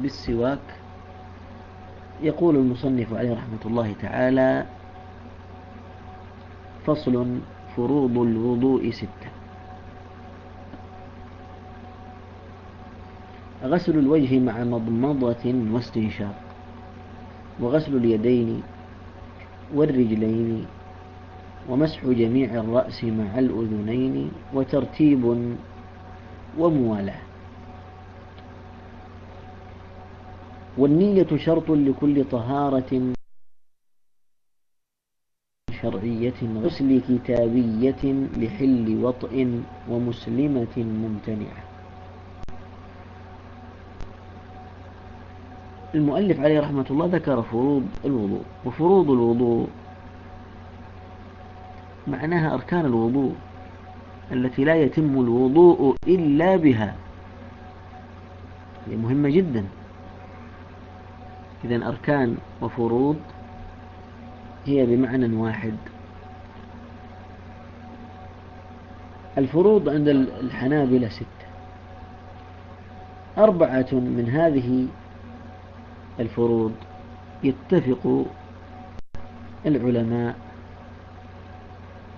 بالسواك. يقول المصنف عليه رحمة الله تعالى فصل فروض الوضوء ستة. غسل الوجه مع مضمضة واستنشاق. وغسل اليدين والرجلين ومسح جميع الرأس مع الأذنين وترتيب وموالاة. والنية شرط لكل طهارة شرعية غسل كتابية لحل وطئ ومسلمة ممتنعة. المؤلف عليه رحمة الله ذكر فروض الوضوء وفروض الوضوء معناها أركان الوضوء التي لا يتم الوضوء إلا بها هي مهمة جدا. إذا أركان وفروض هي بمعنى واحد. الفروض عند الحنابلة ستة. أربعة من هذه الفروض يتفق العلماء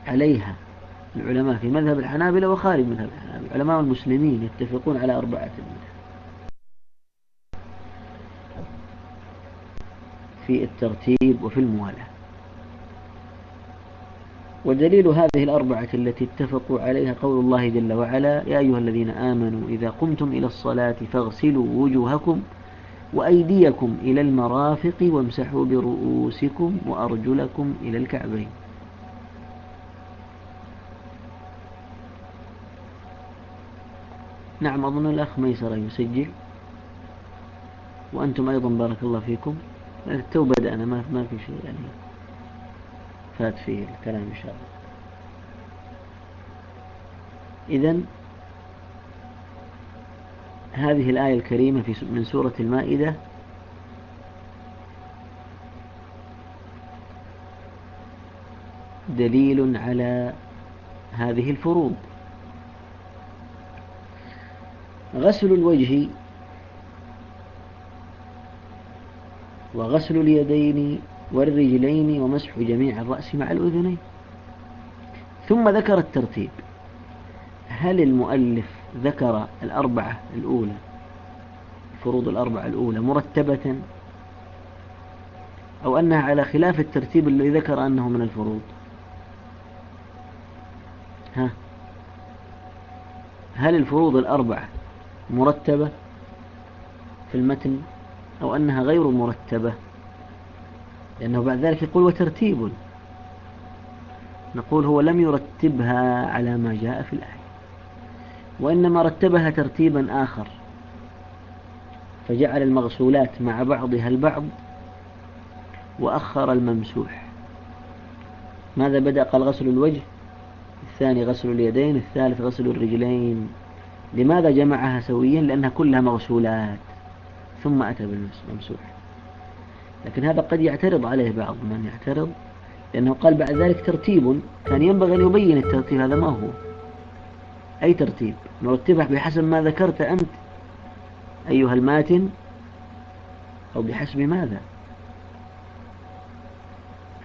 عليها. العلماء في مذهب الحنابلة وخارج مذهب الحنابلة. علماء المسلمين يتفقون على أربعة منها. في الترتيب وفي الموالاة. ودليل هذه الأربعة التي اتفقوا عليها قول الله جل وعلا يا أيها الذين آمنوا إذا قمتم إلى الصلاة فاغسلوا وجوهكم وأيديكم إلى المرافق وامسحوا برؤوسكم وأرجلكم إلى الكعبين. نعم أظن الأخ ميسر يسجل. وأنتم أيضا بارك الله فيكم. تو بدأنا ما ما في شيء يعني. فات فيه الكلام إن شاء الله. إذا هذه الآية الكريمة في من سورة المائدة. دليل على هذه الفروض. غسل الوجه وغسل اليدين والرجلين ومسح جميع الرأس مع الأذنين. ثم ذكر الترتيب. هل المؤلف ذكر الأربعة الأولى؟ فروض الأربعة الأولى مرتبة؟ أو أنها على خلاف الترتيب الذي ذكر أنه من الفروض؟ ها؟ هل الفروض الأربعة مرتبة في المتن؟ أو أنها غير مرتبة. لأنه بعد ذلك يقول وترتيب. نقول هو لم يرتبها على ما جاء في الآية وإنما رتبها ترتيبا آخر. فجعل المغسولات مع بعضها البعض وأخر الممسوح. ماذا بدأ؟ قال غسل الوجه الثاني غسل اليدين الثالث غسل الرجلين. لماذا جمعها سويا؟ لأنها كلها مغسولات. ثم أتى بالممسوح لكن هذا قد يعترض عليه بعض من يعترض لأنه قال بعد ذلك ترتيب. كان ينبغي أن يبين الترتيب هذا ما هو؟ أي ترتيب؟ نرتبها بحسب ما ذكرت أنت أيها الماتن أو بحسب ماذا؟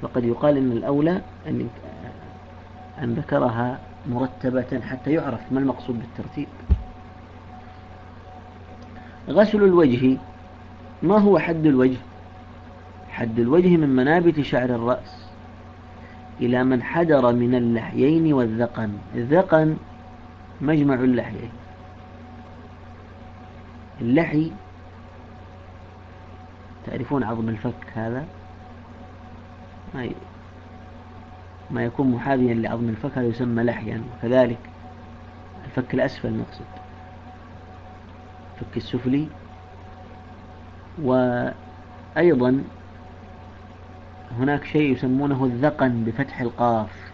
فقد يقال أن الأولى أن أن ذكرها مرتبة حتى يعرف ما المقصود بالترتيب. غسل الوجه ما هو حد الوجه؟ حد الوجه من منابت شعر الرأس إلى من حدر من اللحيين والذقن. الذقن مجمع اللحيين. اللحي تعرفون عظم الفك هذا؟ ما ما يكون محاذيا لعظم الفك هذا يسمى لحيا. وكذلك الفك الأسفل نقصد. الفك السفلي وأيضا هناك شيء يسمونه الذقن بفتح القاف.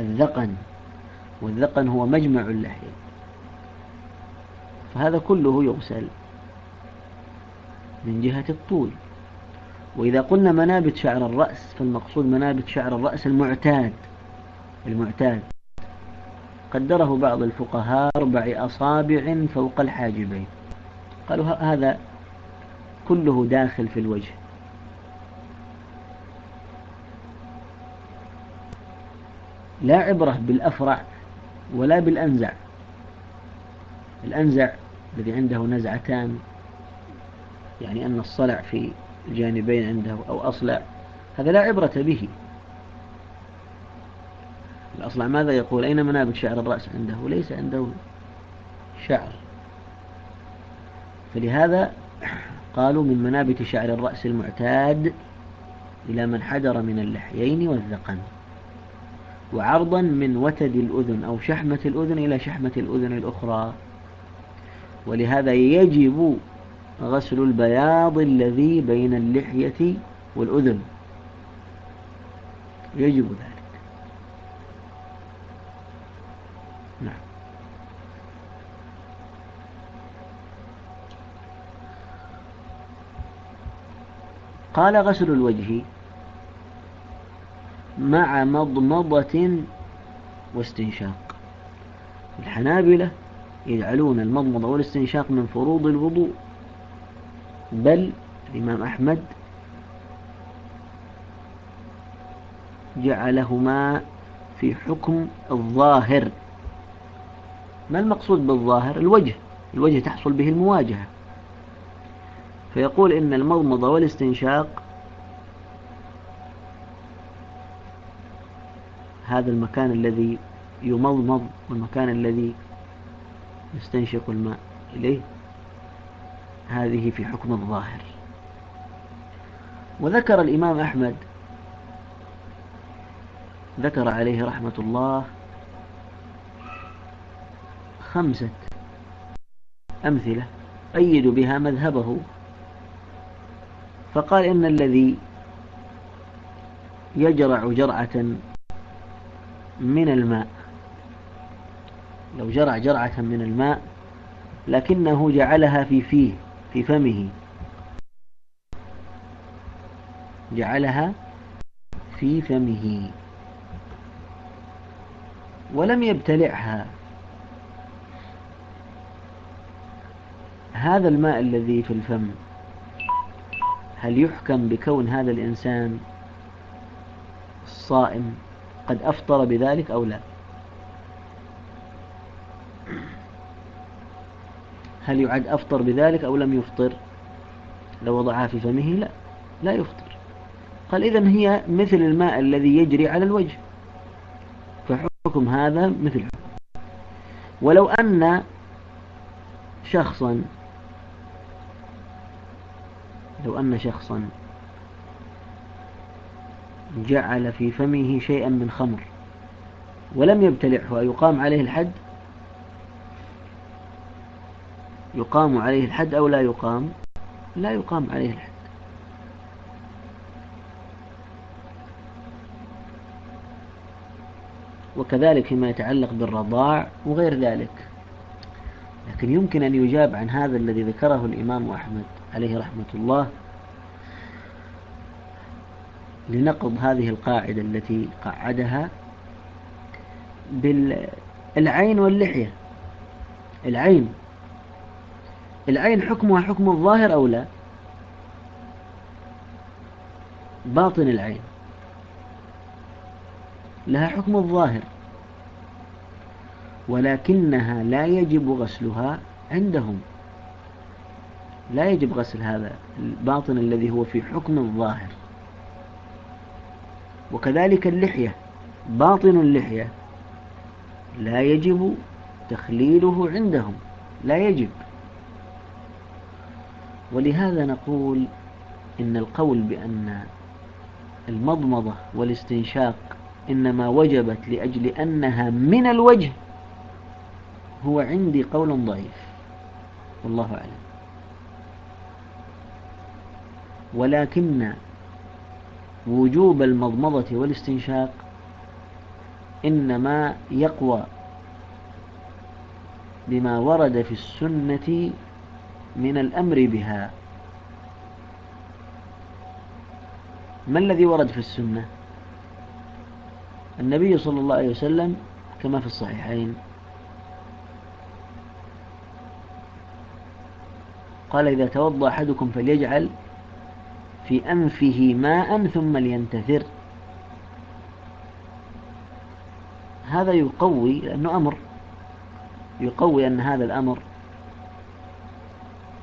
الذقن والذقن هو مجمع اللحية فهذا كله يغسل من جهة الطول. وإذا قلنا منابت شعر الرأس فالمقصود منابت شعر الرأس المعتاد. المعتاد. قدره بعض الفقهاء أربع أصابع فوق الحاجبين. قالوا هذا كله داخل في الوجه. لا عبرة بالأفرع ولا بالأنزع. الأنزع الذي عنده نزعتان يعني أن الصلع في الجانبين عنده أو أصلع هذا لا عبرة به. الأصلع ماذا يقول؟ أين منابت شعر الرأس عنده؟ ليس عنده شعر. فلهذا قالوا من منابت شعر الرأس المعتاد إلى من حدر من اللحيين والذقن. وعرضا من وتد الأذن أو شحمة الأذن إلى شحمة الأذن الأخرى. ولهذا يجب غسل البياض الذي بين اللحية والأذن. يجب ذلك. قال غسل الوجه مع مضمضة واستنشاق. الحنابلة يجعلون المضمضة والاستنشاق من فروض الوضوء بل الإمام أحمد جعلهما في حكم الظاهر. ما المقصود بالظاهر؟ الوجه الوجه تحصل به المواجهة. فيقول إن المضمضة والاستنشاق هذا المكان الذي يمضمض والمكان الذي يستنشق الماء إليه هذه في حكم الظاهر. وذكر الإمام أحمد ذكر عليه رحمة الله خمسة أمثلة أيد بها مذهبه. فقال إن الذي يجرع جرعة من الماء لو جرع جرعة من الماء لكنه جعلها في فيه في فمه. جعلها في فمه. ولم يبتلعها. هذا الماء الذي في الفم. هل يحكم بكون هذا الإنسان الصائم قد أفطر بذلك أو لا؟ هل يعد أفطر بذلك أو لم يفطر؟ لو وضعها في فمه لا لا يفطر. قال إذا هي مثل الماء الذي يجري على الوجه. فحكم هذا مثل ولو أن شخصا لو أن شخصا جعل في فمه شيئا من خمر ولم يبتلعه يقام عليه الحد؟ يقام عليه الحد أو لا يقام؟ لا يقام عليه الحد. وكذلك فيما يتعلق بالرضاع وغير ذلك. لكن يمكن أن يجاب عن هذا الذي ذكره الإمام أحمد. عليه رحمة الله لنقض هذه القاعدة التي قعدها بالعين واللحية. العين. العين حكمها حكم الظاهر أو لا؟ باطن العين. لها حكم الظاهر. ولكنها لا يجب غسلها عندهم. لا يجب غسل هذا الباطن الذي هو في حكم الظاهر. وكذلك اللحية باطن اللحية لا يجب تخليله عندهم لا يجب. ولهذا نقول إن القول بأن المضمضة والاستنشاق إنما وجبت لأجل أنها من الوجه هو عندي قول ضعيف. والله أعلم. ولكن وجوب المضمضة والاستنشاق إنما يقوى بما ورد في السنة من الأمر بها. ما الذي ورد في السنة؟ النبي صلى الله عليه وسلم كما في الصحيحين. قال إذا توضأ أحدكم فليجعل في أنفه ماء ثم لينتثر. هذا يقوي لأنه أمر. يقوي أن هذا الأمر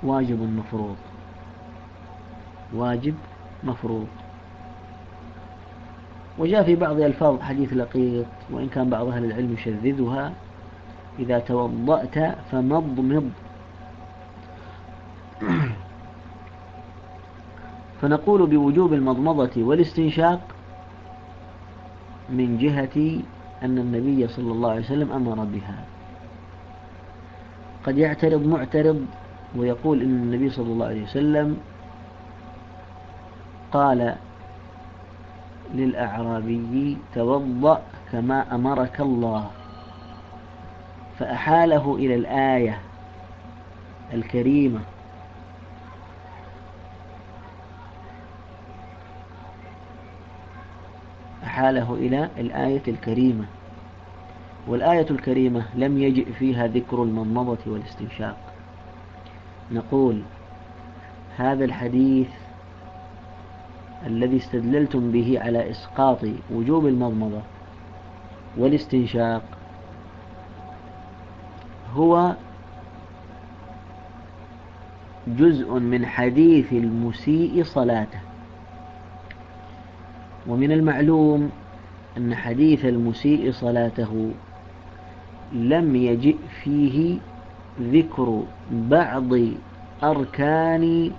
واجب مفروض. واجب مفروض. وجاء في بعض ألفاظ حديث لقيط وإن كان بعض أهل العلم يشذذها إذا توضأت فمضمض. فنقول بوجوب المضمضة والاستنشاق من جهة أن النبي صلى الله عليه وسلم أمر بها. قد يعترض معترض ويقول إن النبي صلى الله عليه وسلم قال للأعرابي توضأ كما أمرك الله فأحاله إلى الآية الكريمة أحاله إلى الآية الكريمة. والآية الكريمة لم يجئ فيها ذكر المضمضة والاستنشاق. نقول هذا الحديث الذي استدللتم به على إسقاط وجوب المضمضة والاستنشاق هو جزء من حديث المسيء صلاته. ومن المعلوم أن حديث المسيء صلاته لم يجئ فيه ذكر بعض أركان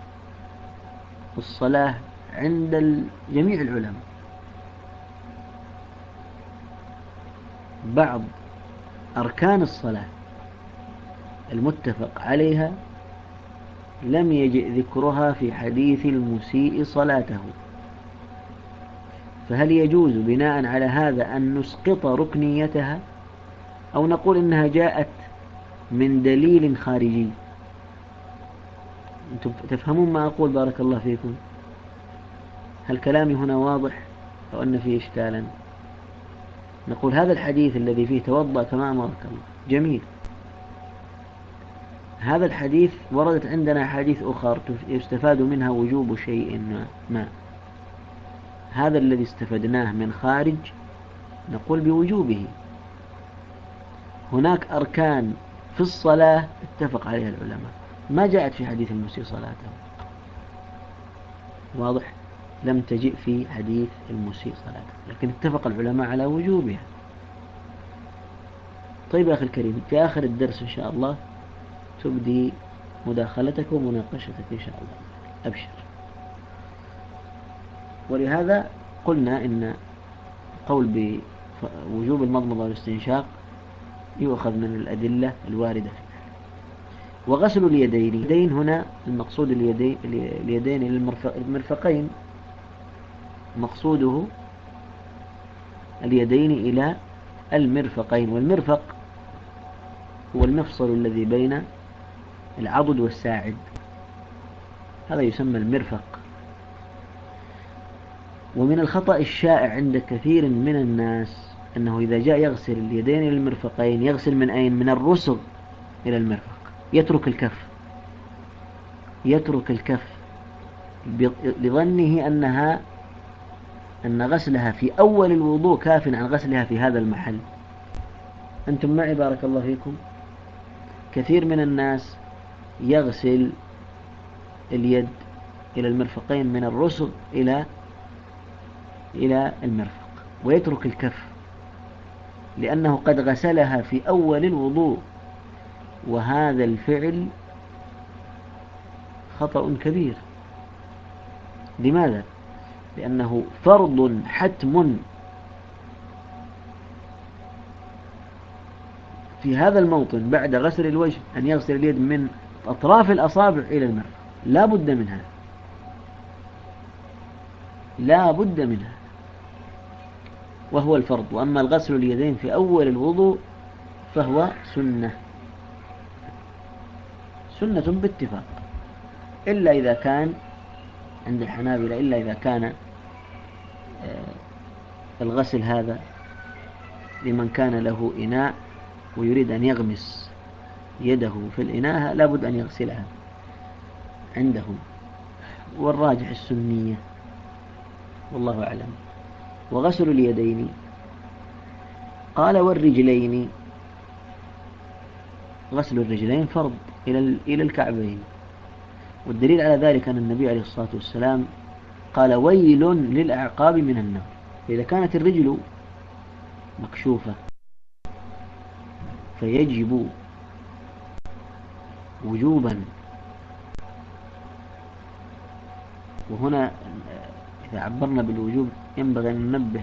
الصلاة عند جميع العلماء. بعض أركان الصلاة المتفق عليها لم يجئ ذكرها في حديث المسيء صلاته. فهل يجوز بناء على هذا أن نسقط ركنيتها؟ أو نقول إنها جاءت من دليل خارجي؟ أنتم تفهمون ما أقول بارك الله فيكم. هل كلامي هنا واضح؟ أو أن فيه إشكالا؟ نقول هذا الحديث الذي فيه توضأ كما أمرك الله. جميل. هذا الحديث وردت عندنا حديث أخر يستفاد منها وجوب شيء ما. هذا الذي استفدناه من خارج نقول بوجوبه. هناك أركان في الصلاة اتفق عليها العلماء. ما جاءت في حديث المسيء صلاته. واضح؟ لم تجئ في حديث المسيء صلاته. لكن اتفق العلماء على وجوبها. طيب يا أخي الكريم في آخر الدرس إن شاء الله تبدي مداخلتك ومناقشتك إن شاء الله. أبشر. ولهذا قلنا إن قول بوجوب المضمضة والاستنشاق يؤخذ من الأدلة الواردة وغسل اليدين. اليدين هنا المقصود اليدين اليدين المرفقين. مقصوده اليدين إلى المرفقين. والمرفق هو المفصل الذي بين العضد والساعد. هذا يسمى المرفق. ومن الخطأ الشائع عند كثير من الناس أنه إذا جاء يغسل اليدين إلى المرفقين يغسل من أين؟ من الرسغ إلى المرفق. يترك الكف. يترك الكف. لظنه أنها أن غسلها في أول الوضوء كاف عن غسلها في هذا المحل. أنتم معي؟ بارك الله فيكم. كثير من الناس يغسل اليد إلى المرفقين من الرسغ إلى إلى المرفق ويترك الكف لأنه قد غسلها في أول الوضوء وهذا الفعل خطأ كبير. لماذا؟ لأنه فرض حتم في هذا الموطن بعد غسل الوجه أن يغسل اليد من أطراف الأصابع إلى المرفق. لا بد منها. لا بد منها. وهو الفرض. وأما الغسل اليدين في أول الوضوء فهو سنة. سنة باتفاق. إلا إذا كان عند الحنابلة إلا إذا كان آه، الغسل هذا لمن كان له إناء ويريد أن يغمس يده في الإناء لابد أن يغسلها عندهم. والراجح السنية. والله أعلم. وغسل اليدين. قال والرجلين. غسل الرجلين فرض إلى إلى الكعبين. والدليل على ذلك أن النبي عليه الصلاة والسلام قال ويل للأعقاب من النار. إذا كانت الرجل مكشوفة فيجب وجوبا. وهنا إذا عبرنا بالوجوب ينبغي أن ننبه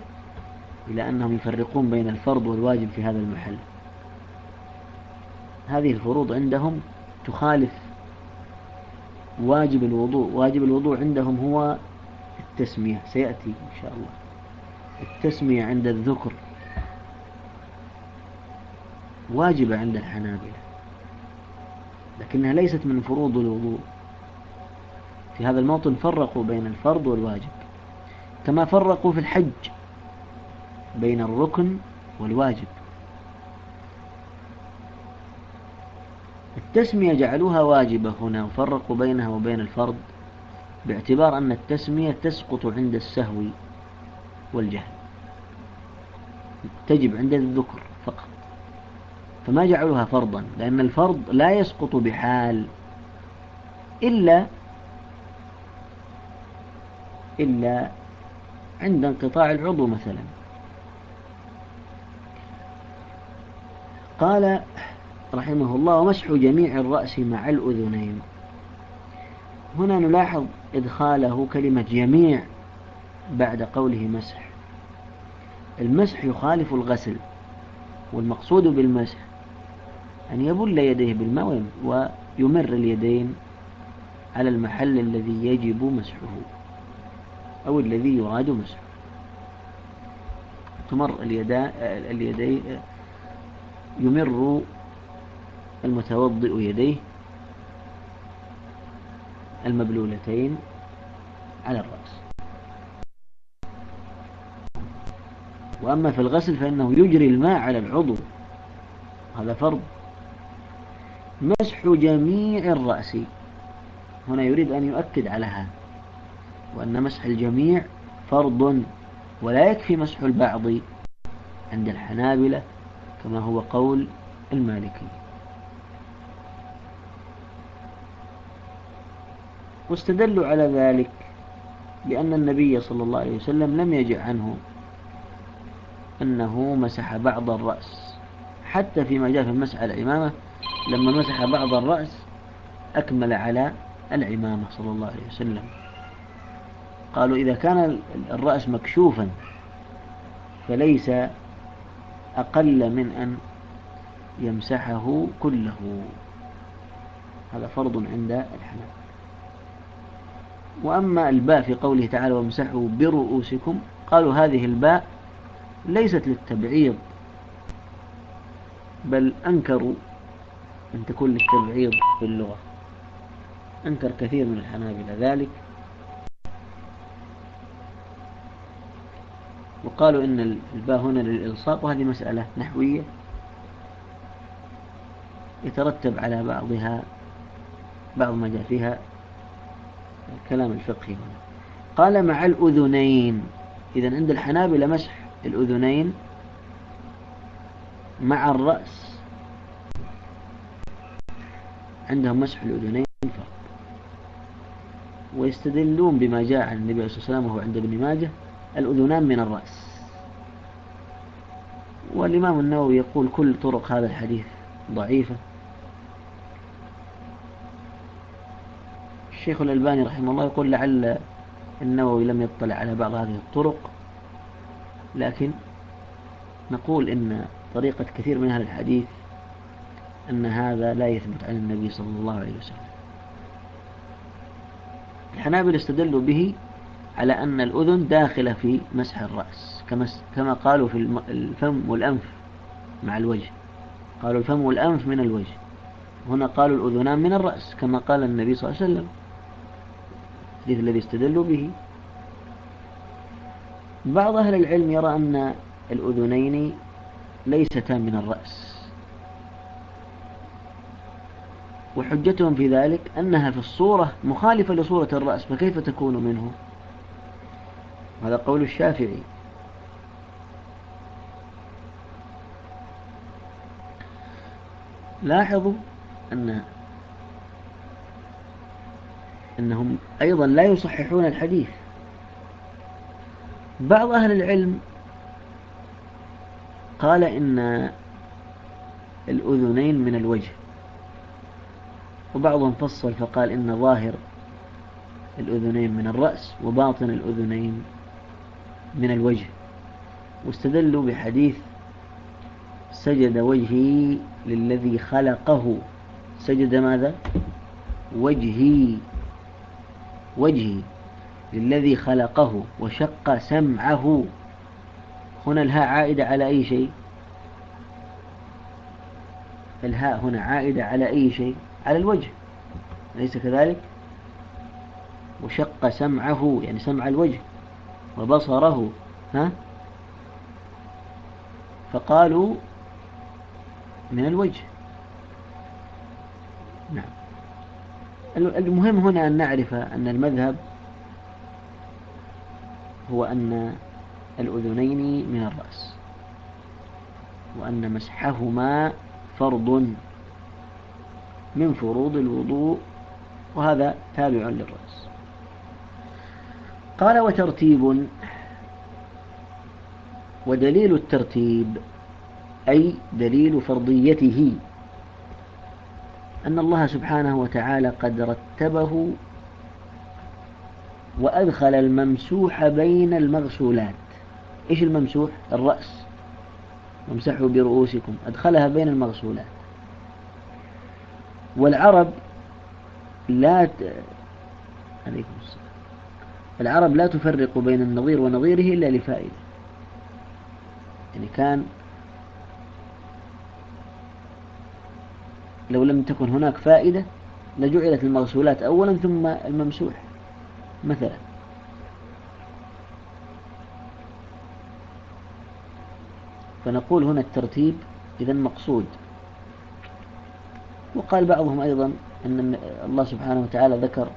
إلى أنهم يفرقون بين الفرض والواجب في هذا المحل. هذه الفروض عندهم تخالف واجب الوضوء واجب الوضوء عندهم هو التسمية سيأتي إن شاء الله. التسمية عند الذكر واجبة عند الحنابلة لكنها ليست من فروض الوضوء. في هذا الموطن فرقوا بين الفرض والواجب. كما فرقوا في الحج بين الركن والواجب. التسمية جعلوها واجبة هنا وفرقوا بينها وبين الفرض باعتبار أن التسمية تسقط عند السهو والجهل. تجب عند الذكر فقط. فما جعلوها فرضا؟ لأن الفرض لا يسقط بحال إلا إلا عند انقطاع العضو مثلا. قال رحمه الله ومسح جميع الرأس مع الأذنين. هنا نلاحظ إدخاله كلمة جميع بعد قوله مسح. المسح يخالف الغسل والمقصود بالمسح أن يبل يديه بالماء ويمر اليدين على المحل الذي يجب مسحه. أو الذي يراد مسحه تمر اليدين يمر المتوضئ يديه المبلولتين على الرأس. وأما في الغسل فإنه يجري الماء على العضو. هذا فرض. مسح جميع الرأس. هنا يريد أن يؤكد على هذا. وأن مسح الجميع فرض ولا يكفي مسح البعض عند الحنابلة كما هو قول المالكي. واستدلوا على ذلك لأن النبي صلى الله عليه وسلم لم يجع عنه أنه مسح بعض الرأس. حتى فيما جاء في المسح على العمامة لما مسح بعض الرأس أكمل على العمامة صلى الله عليه وسلم. قالوا إذا كان الرأس مكشوفا فليس أقل من أن يمسحه كله. هذا فرض عند الحنابلة. وأما الباء في قوله تعالى وامسحوا برؤوسكم قالوا هذه الباء ليست للتبعيض بل أنكروا أن تكون للتبعيض في اللغة. أنكر كثير من الحنابلة ذلك. وقالوا إن الباء هنا للإلصاق وهذه مسألة نحوية يترتب على بعضها بعض ما جاء فيها الكلام الفقهي هنا. قال مع الأذنين إذا عند الحنابلة مسح الأذنين مع الرأس. عندهم مسح الأذنين فقط. ويستدلون بما جاء عن النبي عليه الصلاة والسلام وهو عند ابن ماجه الأذنان من الرأس. والإمام النووي يقول كل طرق هذا الحديث ضعيفة. الشيخ الألباني رحمه الله يقول لعل النووي لم يطلع على بعض هذه الطرق لكن نقول إن طريقة كثير من أهل الحديث أن هذا لا يثبت عن النبي صلى الله عليه وسلم. الحنابل استدلوا به على أن الأذن داخلة في مسح الرأس كما قالوا في الفم والأنف مع الوجه. قالوا الفم والأنف من الوجه. هنا قالوا الأذنان من الرأس كما قال النبي صلى الله عليه وسلم. الحديث الذي استدلوا به. بعض أهل العلم يرى أن الأذنين ليستا من الرأس. وحجتهم في ذلك أنها في الصورة مخالفة لصورة الرأس فكيف تكون منه؟ هذا قول الشافعي. لاحظوا أن أنهم أيضا لا يصححون الحديث. بعض أهل العلم قال إن الأذنين من الوجه وبعضهم فصل فقال إن ظاهر الأذنين من الرأس وباطن الأذنين من الوجه واستدلوا بحديث سجد وجهي للذي خلقه. سجد ماذا؟ وجهي وجهي للذي خلقه وشق سمعه. هنا الهاء عائدة على أي شيء؟ الهاء هنا عائدة على أي شيء؟ على الوجه. أليس كذلك؟ وشق سمعه يعني سمع الوجه. وبصره ها؟ فقالوا من الوجه. نعم. المهم هنا أن نعرف أن المذهب هو أن الأذنين من الرأس وأن مسحهما فرض من فروض الوضوء وهذا تابع للرأس. قال وترتيب ودليل الترتيب أي دليل فرضيته أن الله سبحانه وتعالى قد رتبه وأدخل الممسوح بين المغسولات. إيش الممسوح؟ الرأس. وامسحوا برؤوسكم. أدخلها بين المغسولات. والعرب لا ت... عليكم السلام. العرب لا تفرق بين النظير ونظيره إلا لفائدة. يعني كان لو لم تكن هناك فائدة لجعلت المغسولات أولا ثم الممسوح مثلا. فنقول هنا الترتيب إذا مقصود. وقال بعضهم أيضا أن الله سبحانه وتعالى ذكر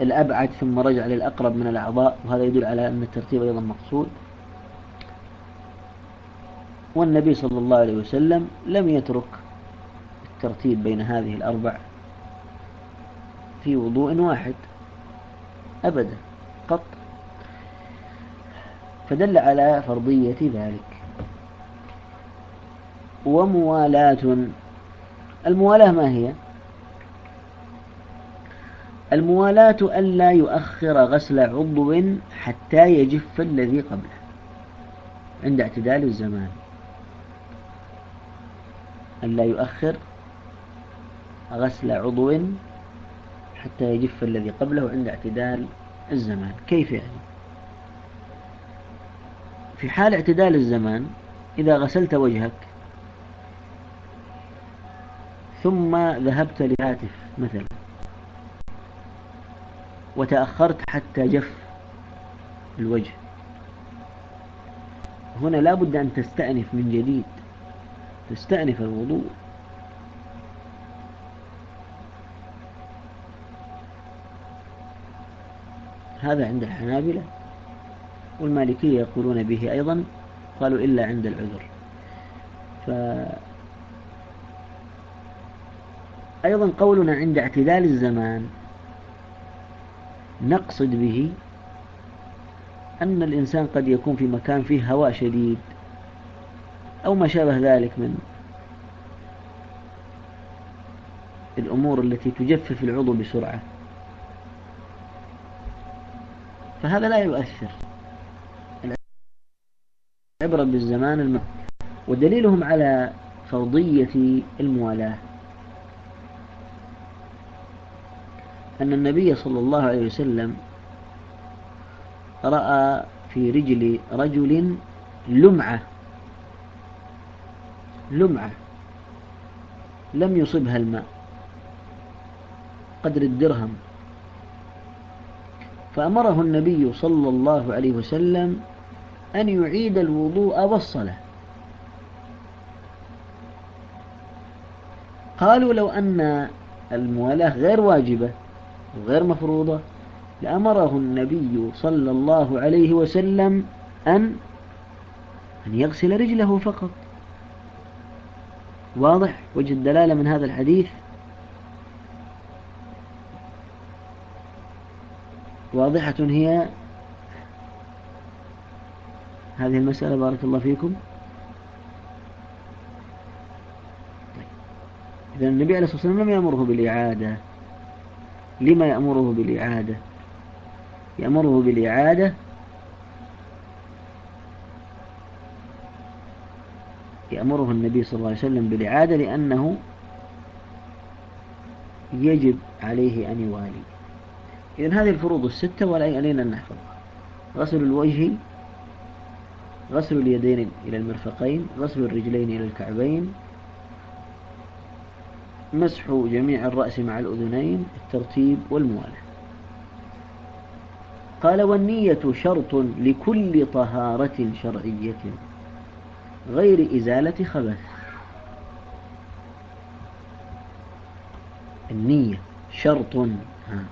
الأبعد ثم رجع للأقرب من الأعضاء وهذا يدل على أن الترتيب أيضا مقصود. والنبي صلى الله عليه وسلم لم يترك الترتيب بين هذه الأربع في وضوء واحد أبدا قط. فدل على فرضية ذلك. وموالاة الموالاة ما هي؟ الموالاة ألا يؤخر غسل عضو حتى يجف الذي قبله عند اعتدال الزمان. ألا يؤخر غسل عضو حتى يجف الذي قبله عند اعتدال الزمان. كيف يعني؟ في حال اعتدال الزمان إذا غسلت وجهك ثم ذهبت لهاتف مثلا وتأخرت حتى جف الوجه. هنا لا بد أن تستأنف من جديد تستأنف الوضوء. هذا عند الحنابلة والمالكية يقولون به أيضا قالوا إلا عند العذر. ف أيضا قولنا عند اعتدال الزمان نقصد به أن الإنسان قد يكون في مكان فيه هواء شديد أو ما شابه ذلك من الأمور التي تجفف العضو بسرعة. فهذا لا يؤثر. العبرة بالزمان الم... ودليلهم على فرضية الموالاة. أن النبي صلى الله عليه وسلم رأى في رجل رجل لمعة لمعة لم يصبها الماء قدر الدرهم. فأمره النبي صلى الله عليه وسلم أن يعيد الوضوء والصلاة. قالوا لو أن الموالاة غير واجبة وغير مفروضة لأمره النبي صلى الله عليه وسلم أن أن يغسل رجله فقط. واضح وجه الدلالة من هذا الحديث؟ واضحة هي هذه المسألة. بارك الله فيكم. طيب. إذا النبي عليه الصلاة والسلام لم يأمره بالإعادة. لما يأمره بالإعادة؟ يأمره بالإعادة يأمره النبي صلى الله عليه وسلم بالإعادة لأنه يجب عليه أن يوالي. إذن هذه الفروض الستة ولا علينا أن نحفظها غسل الوجه غسل اليدين إلى المرفقين غسل الرجلين إلى الكعبين مسح جميع الرأس مع الأذنين الترتيب والموالاة قال والنية شرط لكل طهارة شرعية غير إزالة خبث. النية شرط ها.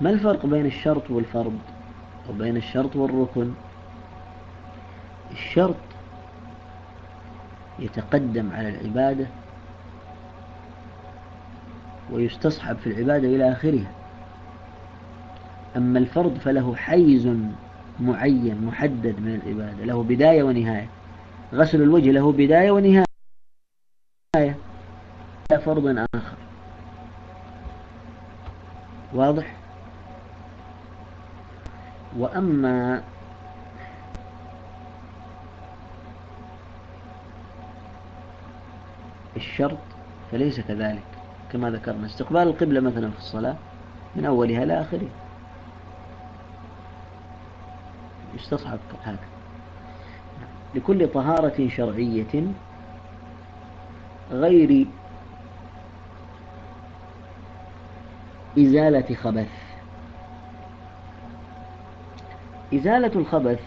ما الفرق بين الشرط والفرض وبين الشرط والركن؟ الشرط يتقدم على العبادة ويستصحب في العبادة إلى آخرها. أما الفرض فله حيز معين محدد من العبادة له بداية ونهاية. غسل الوجه له بداية ونهاية. فرض آخر. واضح؟ وأما الشرط فليس كذلك. كما ذكرنا. استقبال القبلة مثلا في الصلاة من أولها إلى آخرها. يستصحب هذا. لكل طهارة شرعية غير إزالة خبث. إزالة الخبث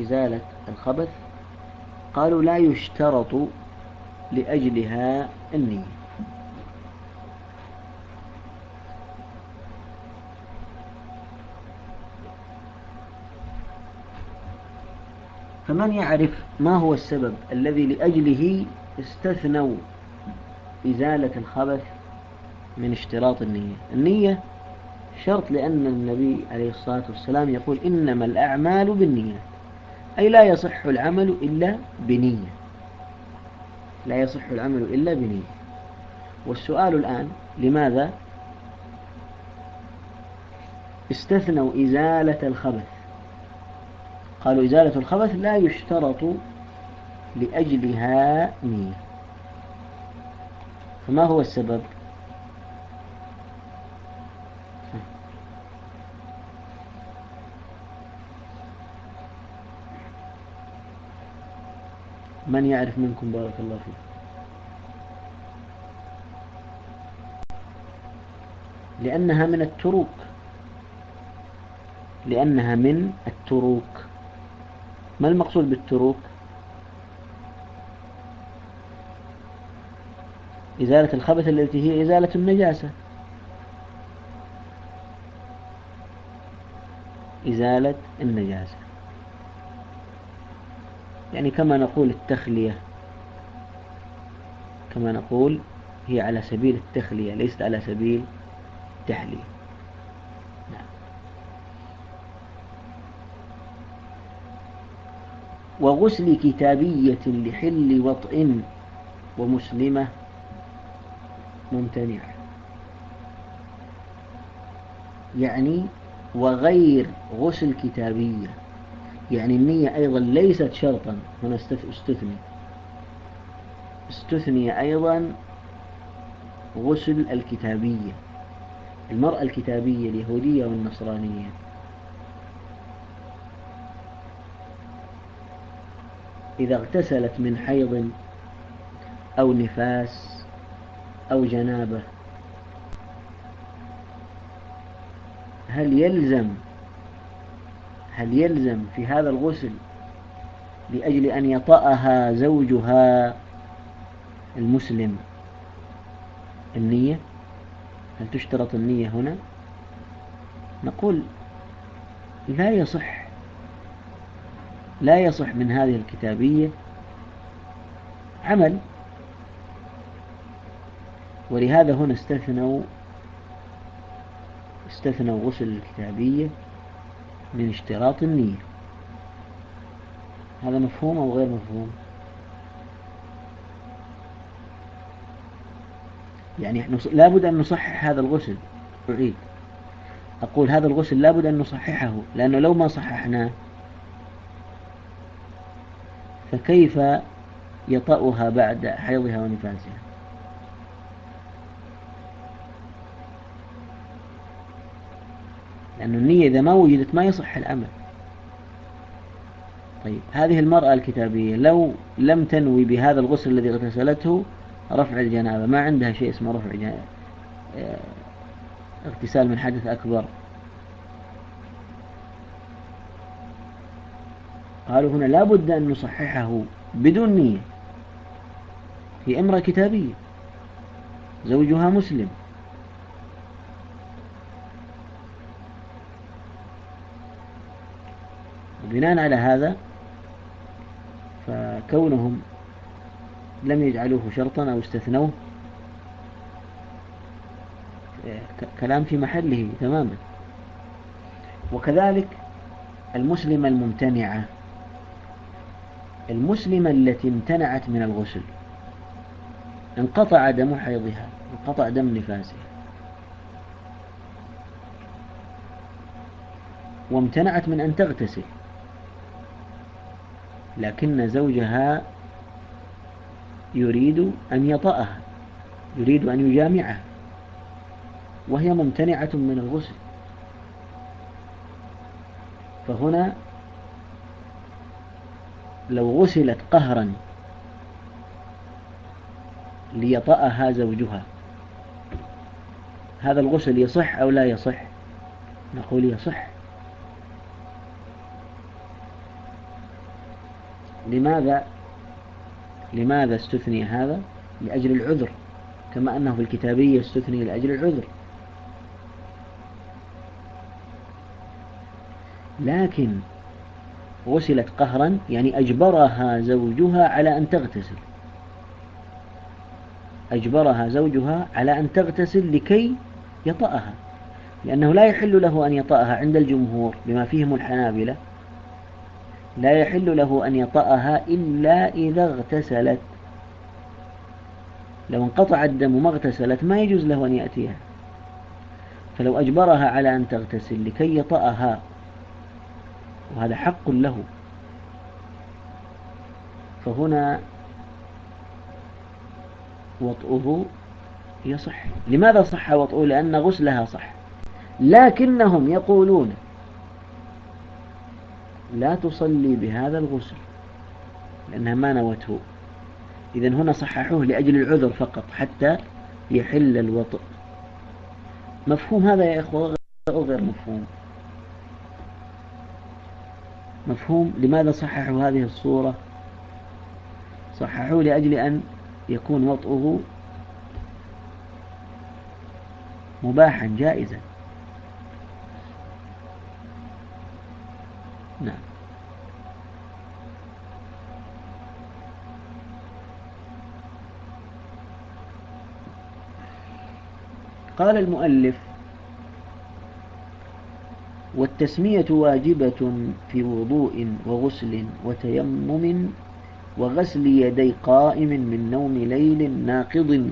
إزالة الخبث قالوا لا يشترط لأجلها النية. فمن يعرف ما هو السبب الذي لأجله استثنوا إزالة الخبث من اشتراط النية؟ النية شرط لأن النبي عليه الصلاة والسلام يقول إنما الأعمال بالنية أي لا يصح العمل إلا بنية. لا يصح العمل إلا بنية. والسؤال الآن لماذا استثنوا إزالة الخبث؟ قالوا إزالة الخبث لا يشترط لأجلها نية. فما هو السبب؟ من يعرف منكم بارك الله فيه لأنها من التروك. لأنها من التروك. ما المقصود بالتروك؟ إزالة الخبث التي هي إزالة النجاسة. إزالة النجاسة. يعني كما نقول التخلية. كما نقول هي على سبيل التخلية ليست على سبيل التحلية نعم. وغسل كتابية لحل وطئ ومسلمة ممتنعة. يعني وغير غسل كتابية. يعني النية أيضا ليست شرطا. هنا استثني. استثني أيضا غسل الكتابية. المرأة الكتابية اليهودية والنصرانية. إذا اغتسلت من حيض أو نفاس أو جنابة هل يلزم هل يلزم في هذا الغسل لأجل أن يطأها زوجها المسلم النية؟ هل تشترط النية هنا؟ نقول لا يصح لا يصح من هذه الكتابية عمل. ولهذا هنا استثنوا استثنوا غسل الكتابية من اشتراط النية. هذا مفهوم أو غير مفهوم؟ يعني لابد أن نصحح هذا الغسل. أعيد أقول هذا الغسل لابد أن نصححه لأنه لو ما صححناه فكيف يطأها بعد حيضها ونفاسها؟ لأن النية إذا ما وجدت ما يصح العمل. طيب هذه المرأة الكتابية لو لم تنوي بهذا الغسل الذي اغتسلته رفع الجنابة ما عندها شيء اسمه رفع جنابة آه، اغتسال من حدث أكبر. قالوا هنا لا بد أن نصححه بدون نية. هي امرأة كتابية زوجها مسلم. وبناء على هذا فكونهم لم يجعلوه شرطا أو استثنوه كلام في محله تماما. وكذلك المسلمة الممتنعة المسلمة التي امتنعت من الغسل انقطع دم حيضها انقطع دم نفاسها. وامتنعت من أن تغتسل. لكن زوجها يريد أن يطأها يريد أن يجامعها وهي ممتنعة من الغسل. فهنا لو غسلت قهرا ليطأها زوجها هذا الغسل يصح أو لا يصح؟ نقول يصح. لماذا لماذا استثني هذا؟ لأجل العذر كما أنه في الكتابية استثني لأجل العذر. لكن غسلت قهرا يعني أجبرها زوجها على أن تغتسل. أجبرها زوجها على أن تغتسل لكي يطأها لأنه لا يحل له أن يطأها عند الجمهور بما فيهم الحنابلة. لا يحل له أن يطأها إلا إذا اغتسلت. لو انقطع الدم وما اغتسلت ما يجوز له أن يأتيها. فلو أجبرها على أن تغتسل لكي يطأها وهذا حق له. فهنا وطؤه يصح. لماذا صح وطؤه لأن غسلها صح. لكنهم يقولون لا تصلي بهذا الغسل لأنها ما نوته. إذا هنا صححوه لأجل العذر فقط حتى يحل الوطء. مفهوم هذا يا إخوة أو غير مفهوم؟ مفهوم؟ لماذا صححوا هذه الصورة؟ صححوا لأجل أن يكون وطئه مباحا جائزا. نعم. قال المؤلف والتسمية واجبة في وضوء وغسل وتيمم وغسل يدي قائم من نوم ليل ناقض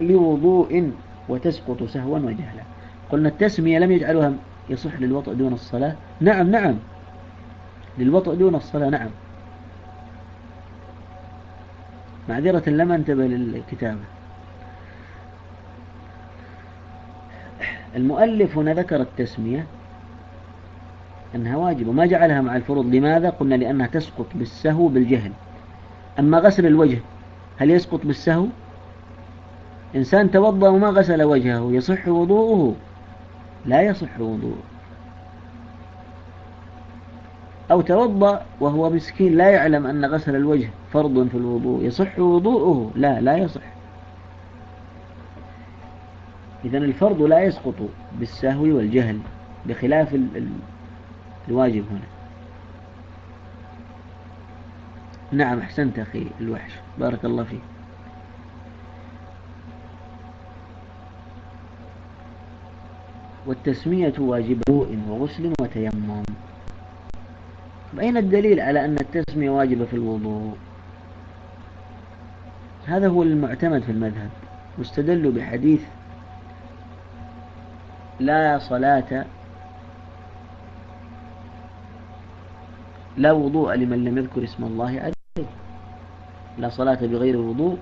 لوضوء وتسقط سهوا وجهلا. قلنا التسمية لم يجعلوها يصح للوطء دون الصلاة؟ نعم نعم. للوطء دون الصلاة نعم. معذرة لم انتبه للكتابة. المؤلف هنا ذكر التسمية أنها واجبة ما جعلها مع الفروض. لماذا؟ قلنا لأنها تسقط بالسهو بالجهل. أما غسل الوجه هل يسقط بالسهو؟ إنسان توضأ وما غسل وجهه يصح وضوءه. لا يصح وضوءه أو توضأ وهو مسكين لا يعلم أن غسل الوجه فرض في الوضوء. يصح وضوءه؟ لا لا يصح. إذا الفرض لا يسقط بالسهو والجهل بخلاف الواجب هنا. نعم أحسنت أخي الوحش. بارك الله فيك. والتسمية واجبة وغسل وتيمم. أين الدليل على أن التسمية واجبة في الوضوء؟ هذا هو المعتمد في المذهب واستدلوا بحديث لا صلاة لا وضوء لمن لم يذكر اسم الله عليه. لا صلاة بغير وضوء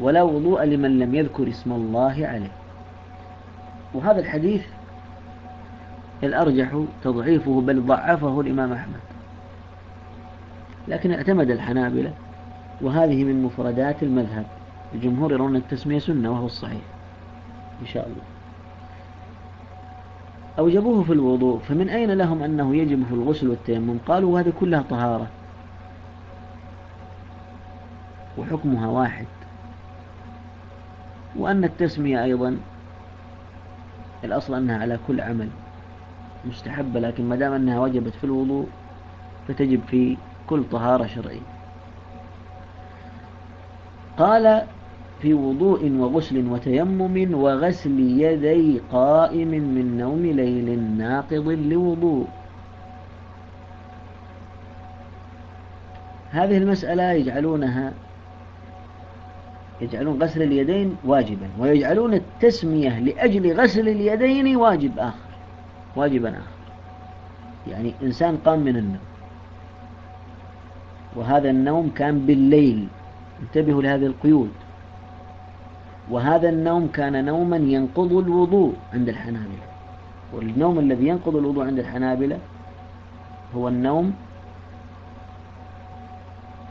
ولا وضوء لمن لم يذكر اسم الله عليه. وهذا الحديث الأرجح تضعيفه بل ضعفه الإمام أحمد. لكن اعتمد الحنابلة وهذه من مفردات المذهب الجمهور يرون التسمية سنة وهو الصحيح إن شاء الله. أوجبوه في الوضوء فمن أين لهم أنه يجب في الغسل والتيمم؟ قالوا هذه كلها طهارة وحكمها واحد. وأن التسمية أيضا الأصل أنها على كل عمل. مستحبة لكن ما دام أنها وجبت في الوضوء فتجب في كل طهارة شرعية. قال في وضوء وغسل وتيمم وغسل يدي قائم من نوم ليل ناقض لوضوء. هذه المسألة يجعلونها يجعلون غسل اليدين واجبا ويجعلون التسمية لأجل غسل اليدين واجب آخر. واجبا آخر يعني إنسان قام من النوم. وهذا النوم كان بالليل. انتبهوا لهذه القيود. وهذا النوم كان نوما ينقض الوضوء عند الحنابلة. والنوم الذي ينقض الوضوء عند الحنابلة هو النوم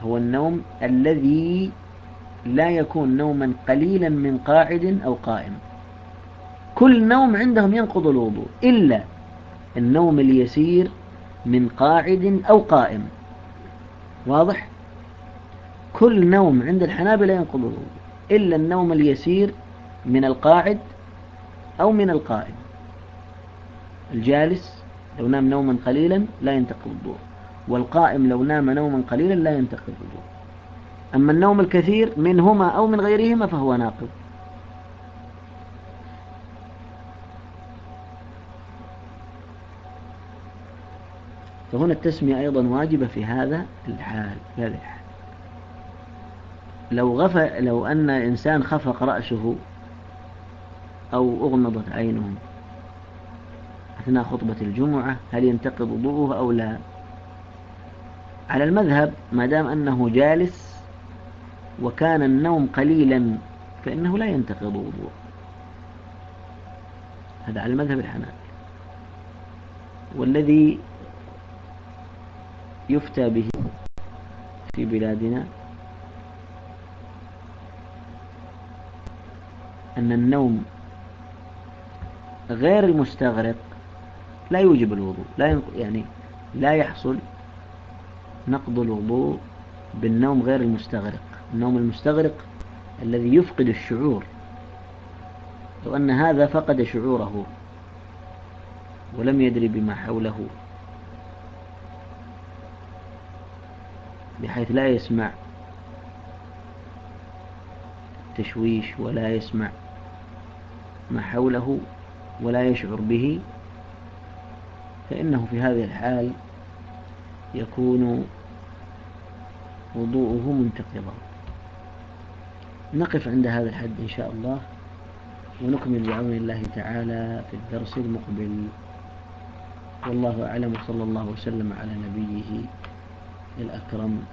هو النوم الذي لا يكون نوما قليلا من قاعد أو قائم. كل نوم عندهم ينقض الوضوء إلا النوم اليسير من قاعد أو قائم. واضح؟ كل نوم عند الحنابلة ينقض الوضوء إلا النوم اليسير من القاعد أو من القائم. الجالس لو نام نوما قليلا لا ينتقض الوضوء والقائم لو نام نوما قليلا لا ينتقض الوضوء. أما النوم الكثير منهما أو من غيرهما فهو ناقض. فهنا التسمية أيضا واجبة في هذا الحال في هذا الحال. لو غف لو أن إنسان خفق رأسه أو أغمضت عينه أثناء خطبة الجمعة هل ينتقض وضوءه أو لا؟ على المذهب ما دام أنه جالس وكان النوم قليلا فإنه لا ينتقض وضوءه هذا على المذهب الحنابلي والذي يفتى به في بلادنا أن النوم غير المستغرق لا يوجب الوضوء لا يعني لا يحصل نقض الوضوء بالنوم غير المستغرق. النوم المستغرق الذي يفقد الشعور. لو أن هذا فقد شعوره ولم يدري بما حوله بحيث لا يسمع تشويش ولا يسمع ما حوله ولا يشعر به فإنه في هذه الحال يكون وضوءه منتقضا نقف عند هذا الحد إن شاء الله ونكمل بعون الله تعالى في الدرس المقبل. والله أعلم صلى الله وسلم على نبيه الأكرم.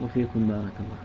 وفيكم بارك الله.